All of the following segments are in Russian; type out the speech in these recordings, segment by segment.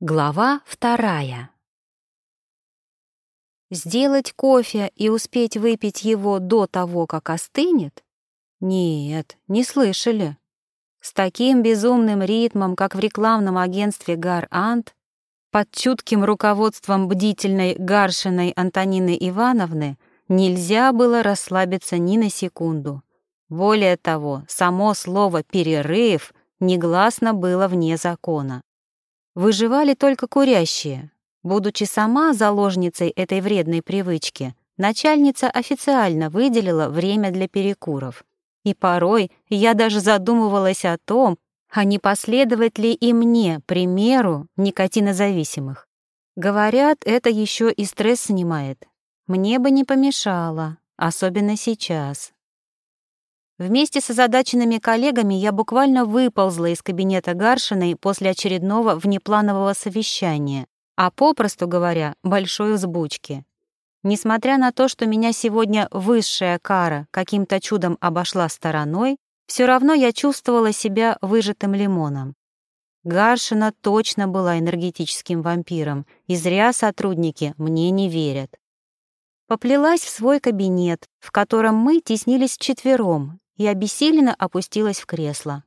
Глава вторая. Сделать кофе и успеть выпить его до того, как остынет? Нет, не слышали. С таким безумным ритмом, как в рекламном агентстве «Гар Ант», под чутким руководством бдительной Гаршиной Антонины Ивановны нельзя было расслабиться ни на секунду. Более того, само слово «перерыв» негласно было вне закона. Выживали только курящие. Будучи сама заложницей этой вредной привычки, начальница официально выделила время для перекуров. И порой я даже задумывалась о том, а не последовать ли и мне примеру никотинозависимых. Говорят, это еще и стресс снимает. Мне бы не помешало, особенно сейчас. Вместе с озадаченными коллегами я буквально выползла из кабинета Гаршиной после очередного внепланового совещания, а попросту говоря, большой взбучки. Несмотря на то, что меня сегодня высшая кара каким-то чудом обошла стороной, все равно я чувствовала себя выжатым лимоном. Гаршина точно была энергетическим вампиром, и зря сотрудники мне не верят. Поплелась в свой кабинет, в котором мы теснились вчетвером, и обессиленно опустилась в кресло.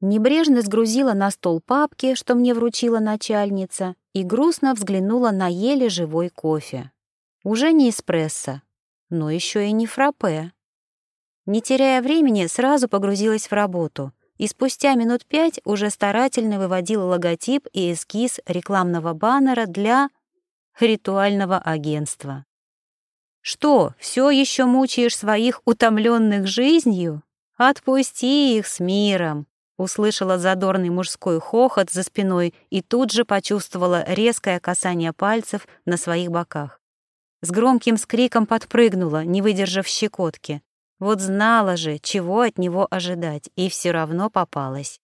Небрежно сгрузила на стол папки, что мне вручила начальница, и грустно взглянула на еле живой кофе. Уже не эспрессо, но еще и не фраппе. Не теряя времени, сразу погрузилась в работу, и спустя минут пять уже старательно выводила логотип и эскиз рекламного баннера для ритуального агентства. Что, все еще мучаешь своих утомленных жизнью? Отпусти их с миром!» Услышала задорный мужской хохот за спиной и тут же почувствовала резкое касание пальцев на своих боках. С громким скриком подпрыгнула, не выдержав щекотки. Вот знала же, чего от него ожидать, и все равно попалась.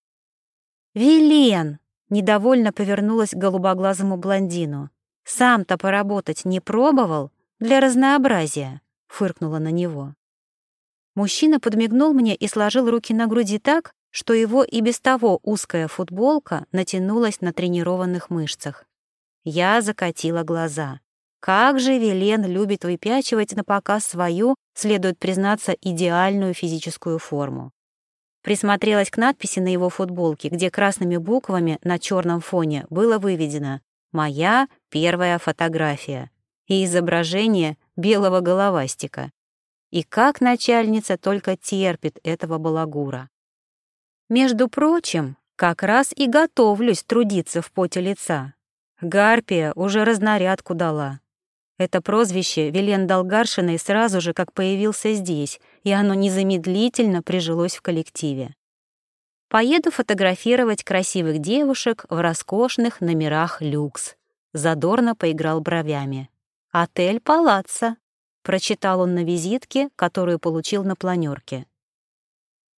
«Вилен!» — недовольно повернулась к голубоглазому блондину. «Сам-то поработать не пробовал?» Для разнообразия», — фыркнула на него. Мужчина подмигнул мне и сложил руки на груди так, что его и без того узкая футболка натянулась на тренированных мышцах. Я закатила глаза. Как же Велен любит выпячивать на показ свою, следует признаться, идеальную физическую форму. Присмотрелась к надписи на его футболке, где красными буквами на черном фоне было выведено «Моя первая фотография» и изображение белого головастика. И как начальница только терпит этого балагура. Между прочим, как раз и готовлюсь трудиться в поте лица. Гарпия уже разнарядку дала. Это прозвище Велен дал Гаршиной сразу же, как появился здесь, и оно незамедлительно прижилось в коллективе. Поеду фотографировать красивых девушек в роскошных номерах люкс. Задорно поиграл бровями. «Отель Палаццо», — прочитал он на визитке, которую получил на планерке.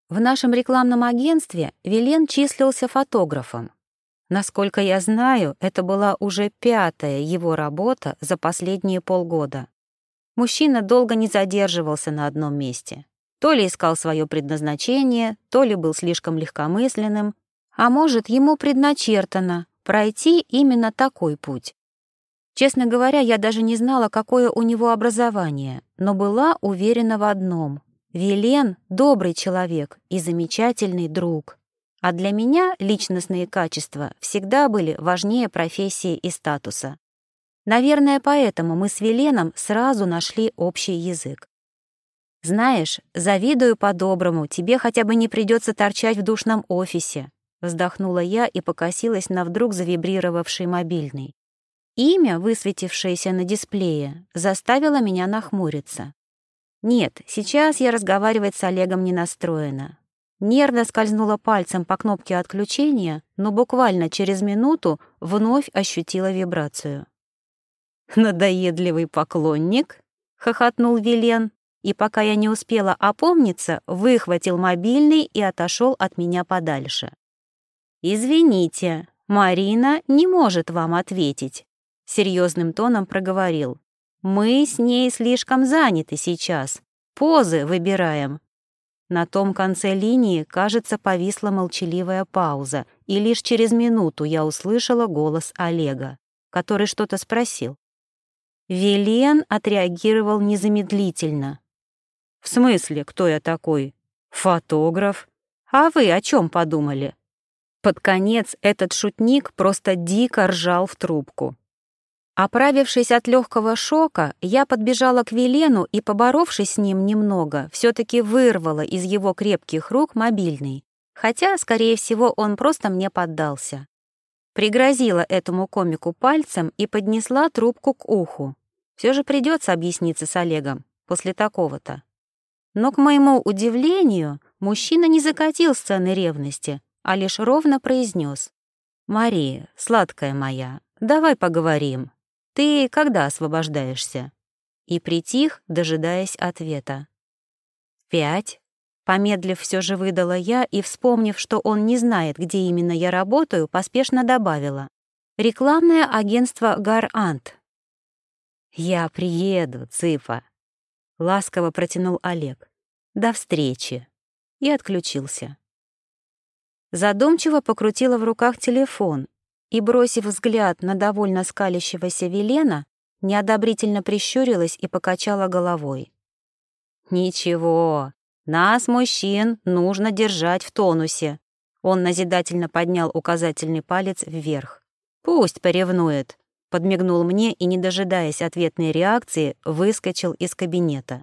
В нашем рекламном агентстве Вилен числился фотографом. Насколько я знаю, это была уже пятая его работа за последние полгода. Мужчина долго не задерживался на одном месте. То ли искал свое предназначение, то ли был слишком легкомысленным, а может, ему предначертано пройти именно такой путь. Честно говоря, я даже не знала, какое у него образование, но была уверена в одном. Вилен — добрый человек и замечательный друг. А для меня личностные качества всегда были важнее профессии и статуса. Наверное, поэтому мы с Веленом сразу нашли общий язык. «Знаешь, завидую по-доброму, тебе хотя бы не придется торчать в душном офисе», вздохнула я и покосилась на вдруг завибрировавший мобильный. Имя, высветившееся на дисплее, заставило меня нахмуриться. Нет, сейчас я разговаривать с Олегом не настроена. Нервно скользнула пальцем по кнопке отключения, но буквально через минуту вновь ощутила вибрацию. «Надоедливый поклонник?» — хохотнул Вилен, и пока я не успела опомниться, выхватил мобильный и отошел от меня подальше. «Извините, Марина не может вам ответить серьезным тоном проговорил. «Мы с ней слишком заняты сейчас. Позы выбираем». На том конце линии, кажется, повисла молчаливая пауза, и лишь через минуту я услышала голос Олега, который что-то спросил. Вилен отреагировал незамедлительно. «В смысле, кто я такой? Фотограф? А вы о чем подумали?» Под конец этот шутник просто дико ржал в трубку. Оправившись от легкого шока, я подбежала к Велену и, поборовшись с ним немного, все-таки вырвала из его крепких рук мобильный, хотя, скорее всего, он просто мне поддался. Пригрозила этому комику пальцем и поднесла трубку к уху. Все же придется объясниться с Олегом после такого-то. Но, к моему удивлению, мужчина не закатил сцены ревности, а лишь ровно произнес. «Мария, сладкая моя, давай поговорим». «Ты когда освобождаешься?» И притих, дожидаясь ответа. «Пять». Помедлив, все же выдала я и, вспомнив, что он не знает, где именно я работаю, поспешно добавила. «Рекламное агентство «Гарант». «Я приеду, Цифа», — ласково протянул Олег. «До встречи». И отключился. Задумчиво покрутила в руках телефон и, бросив взгляд на довольно скалящегося Велена, неодобрительно прищурилась и покачала головой. «Ничего, нас, мужчин, нужно держать в тонусе». Он назидательно поднял указательный палец вверх. «Пусть поревнует», — подмигнул мне и, не дожидаясь ответной реакции, выскочил из кабинета.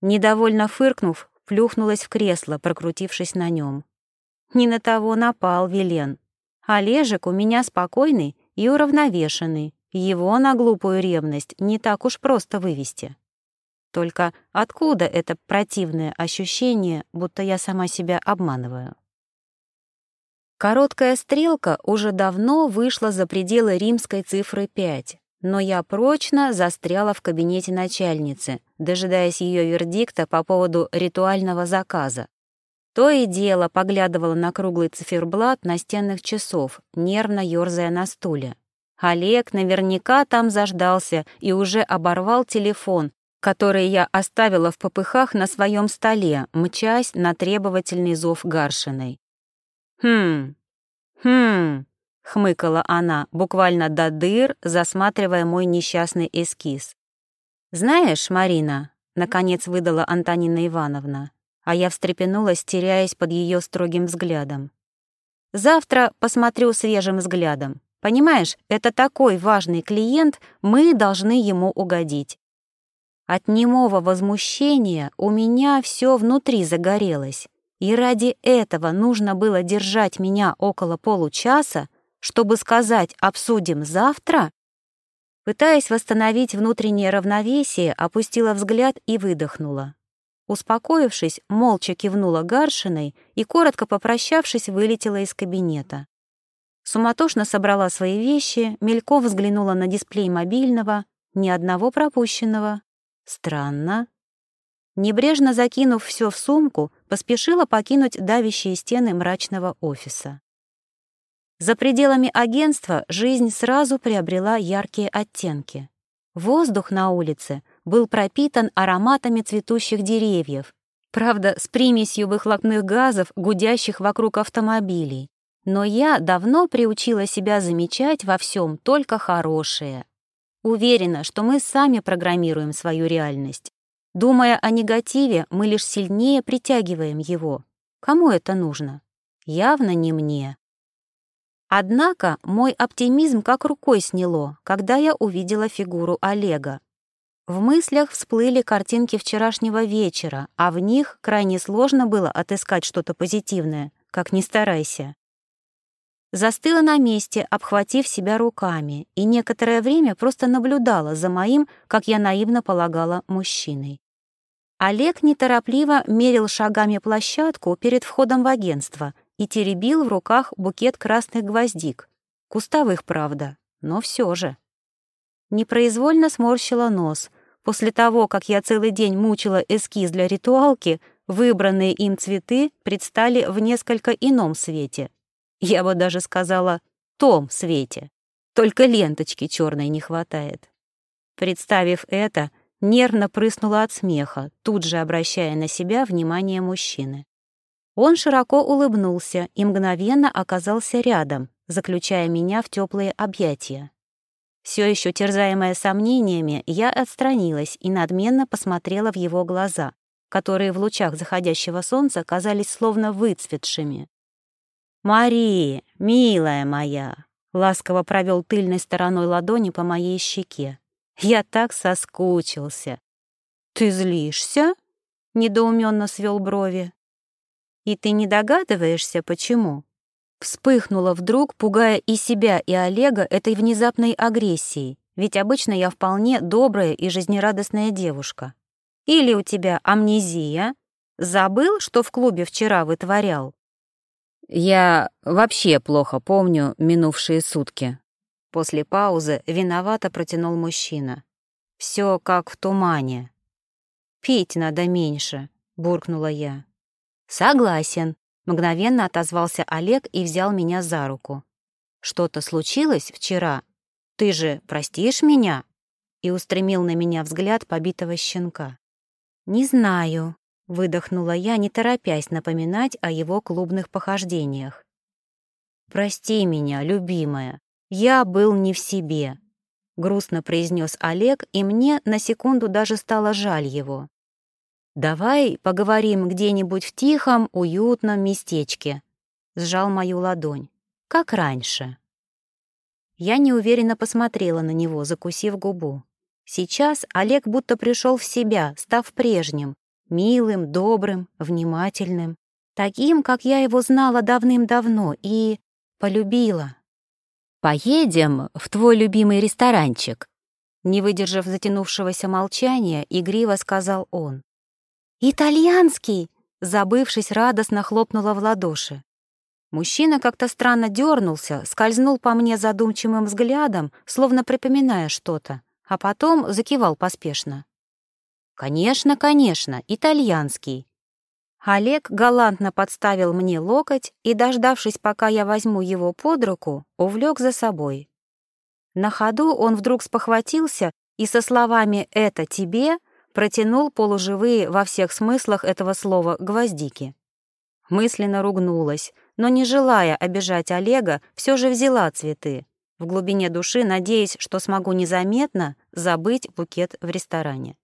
Недовольно фыркнув, плюхнулась в кресло, прокрутившись на нем. Не на того напал Велен. Олежек у меня спокойный и уравновешенный. Его на глупую ревность не так уж просто вывести. Только откуда это противное ощущение, будто я сама себя обманываю? Короткая стрелка уже давно вышла за пределы римской цифры 5, но я прочно застряла в кабинете начальницы, дожидаясь ее вердикта по поводу ритуального заказа. То и дело поглядывала на круглый циферблат настенных часов, нервно ёрзая на стуле. Олег наверняка там заждался и уже оборвал телефон, который я оставила в попыхах на своем столе, мчась на требовательный зов Гаршиной. «Хм, хм», — хмыкала она, буквально до дыр, засматривая мой несчастный эскиз. «Знаешь, Марина», — наконец выдала Антонина Ивановна, а я встрепенулась, теряясь под ее строгим взглядом. «Завтра посмотрю свежим взглядом. Понимаешь, это такой важный клиент, мы должны ему угодить». От немого возмущения у меня все внутри загорелось, и ради этого нужно было держать меня около получаса, чтобы сказать «обсудим завтра»? Пытаясь восстановить внутреннее равновесие, опустила взгляд и выдохнула. Успокоившись, молча кивнула Гаршиной и, коротко попрощавшись, вылетела из кабинета. Суматошно собрала свои вещи, мельком взглянула на дисплей мобильного, ни одного пропущенного. Странно. Небрежно закинув все в сумку, поспешила покинуть давящие стены мрачного офиса. За пределами агентства жизнь сразу приобрела яркие оттенки. Воздух на улице был пропитан ароматами цветущих деревьев, правда, с примесью выхлопных газов, гудящих вокруг автомобилей. Но я давно приучила себя замечать во всем только хорошее. Уверена, что мы сами программируем свою реальность. Думая о негативе, мы лишь сильнее притягиваем его. Кому это нужно? Явно не мне. Однако мой оптимизм как рукой сняло, когда я увидела фигуру Олега. В мыслях всплыли картинки вчерашнего вечера, а в них крайне сложно было отыскать что-то позитивное, как ни старайся. Застыла на месте, обхватив себя руками, и некоторое время просто наблюдала за моим, как я наивно полагала, мужчиной. Олег неторопливо мерил шагами площадку перед входом в агентство и теребил в руках букет красных гвоздик. Кустовых, правда, но все же. Непроизвольно сморщила нос, После того, как я целый день мучила эскиз для ритуалки, выбранные им цветы предстали в несколько ином свете. Я бы даже сказала «том свете». Только ленточки черной не хватает. Представив это, нервно прыснула от смеха, тут же обращая на себя внимание мужчины. Он широко улыбнулся и мгновенно оказался рядом, заключая меня в теплые объятия. Все еще терзаемая сомнениями, я отстранилась и надменно посмотрела в его глаза, которые в лучах заходящего солнца казались словно выцветшими. «Мари, милая моя!» — ласково провел тыльной стороной ладони по моей щеке. «Я так соскучился!» «Ты злишься?» — недоуменно свел брови. «И ты не догадываешься, почему?» Вспыхнула вдруг, пугая и себя, и Олега этой внезапной агрессией, ведь обычно я вполне добрая и жизнерадостная девушка. Или у тебя амнезия? Забыл, что в клубе вчера вытворял? Я вообще плохо помню минувшие сутки. После паузы виновато протянул мужчина. Все как в тумане. Пить надо меньше, буркнула я. Согласен, Мгновенно отозвался Олег и взял меня за руку. «Что-то случилось вчера? Ты же простишь меня?» И устремил на меня взгляд побитого щенка. «Не знаю», — выдохнула я, не торопясь напоминать о его клубных похождениях. «Прости меня, любимая, я был не в себе», — грустно произнес Олег, и мне на секунду даже стало жаль его. «Давай поговорим где-нибудь в тихом, уютном местечке», — сжал мою ладонь, как раньше. Я неуверенно посмотрела на него, закусив губу. Сейчас Олег будто пришел в себя, став прежним, милым, добрым, внимательным, таким, как я его знала давным-давно и полюбила. «Поедем в твой любимый ресторанчик», не выдержав затянувшегося молчания, игриво сказал он. «Итальянский!» — забывшись, радостно хлопнула в ладоши. Мужчина как-то странно дернулся, скользнул по мне задумчивым взглядом, словно припоминая что-то, а потом закивал поспешно. «Конечно, конечно, итальянский!» Олег галантно подставил мне локоть и, дождавшись, пока я возьму его под руку, увлек за собой. На ходу он вдруг спохватился и со словами «это тебе» протянул полуживые во всех смыслах этого слова гвоздики. Мысленно ругнулась, но, не желая обижать Олега, все же взяла цветы, в глубине души надеясь, что смогу незаметно забыть букет в ресторане.